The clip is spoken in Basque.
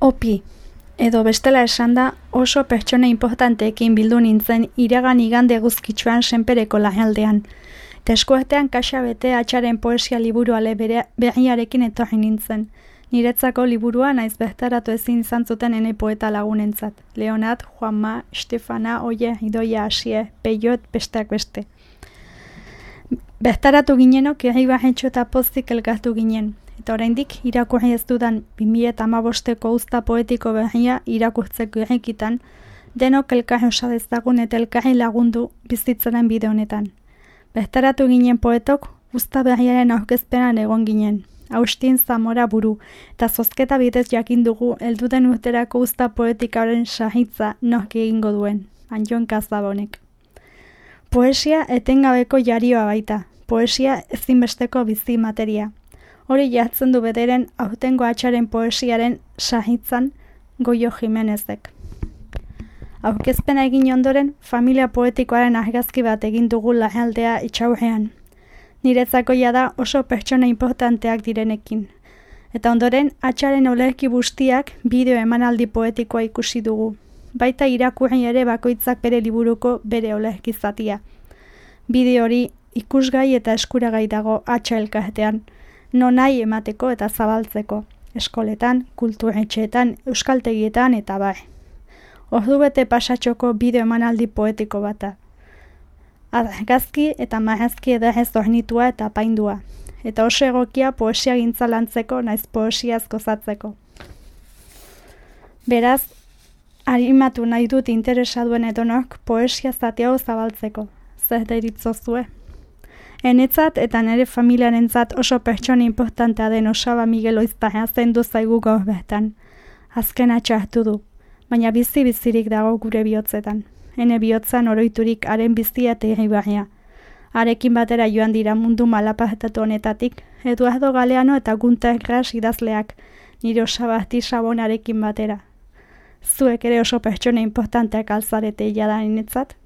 Opi, edo bestela esan da oso pertsone importanteekin bildu nintzen iragan igande guzkitzuan senpereko lahaldean. Teskuartean kaxa bete atxaren poesia liburu ale behiarekin etorri nintzen. Niretzako liburua naiz behtaratu ezin izan zuten ene poeta lagunentzat. Leonat, Juanma, Stefana, Oie, Idoia, Asie, Peiot, besteak beste. Behtaratu ginenok, egi eta pozik elkartu ginen eta oraindik irakurri ez dudan 2015ko uzta poetiko behia irakurtzeko egikitan, denok elkarri osa dezagun eta elkarri lagundu bizitzaren bide honetan. Bestaratu ginen poetok, uzta behiaren aurkezpenan egon ginen. Austin Zamora buru, eta zozketa bidez jakin dugu elduden urterako uzta poetikaren sahitza nok egingo duen, anjon kazabonek. Poesia etengabeko jarioa baita, poesia ezinbesteko bizi materia. Hori jatzen du bederen autengo atxaren poesiaren sahitzan goio jimenezek. Aurkezpena egin ondoren, familia poetikoaren argazki bat egin dugu lahaldea itxaurrean. Niretzako da oso pertsona importanteak direnekin. Eta ondoren, atxaren olerki bustiak bideo emanaldi poetikoa ikusi dugu. Baita irakurri ere bakoitzak bere liburuko bere olerki zatia. Bideo hori ikusgai eta eskuragai dago atxa elkartean no nahi emateko eta zabaltzeko, eskoletan, kulturetxeetan, euskaltegietan eta bai. Ordu bete pasatxoko bideo emanaldi poetiko bata. Gazki eta marazki ez ornitua eta paindua, eta oso egokia poesia gintza lantzeko naiz poesiaz gozatzeko. Beraz, harimatu nahi dut interesaduen edonok poesia zateago zabaltzeko. Zer deritzozue? Enetzat eta nire familiarentzat oso pertsona importantea den osaba Miguel Oizpara zendu zaigu gaur behtan. Azken atxartu du, baina bizi bizirik dago gure bihotzetan. Hene bihotzan oroiturik haren bizia eta irribarria. Arekin batera joan dira mundu malapahetatu honetatik, Eduardo Galeano eta Gunter Gras idazleak, nire osabazti sabonarekin batera. Zuek ere oso pertsona importanteak alzarete da inetzat?